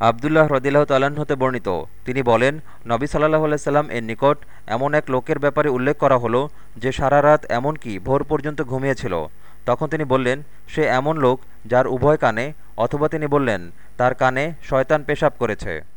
আবদুল্লাহ রদিল্লাহ তাল্লাহ্ন হতে বর্ণিত। তিনি বলেন, নবী সাল্লাহ আলাইসাল্লাম এর নিকট এমন এক লোকের ব্যাপারে উল্লেখ করা হলো যে সারা রাত এমনকি ভোর পর্যন্ত ঘুমিয়েছিল। তখন তিনি বললেন, সে এমন লোক যার উভয় কানে অথবা তিনি বললেন, তার কানে শয়তান পেশাব করেছে।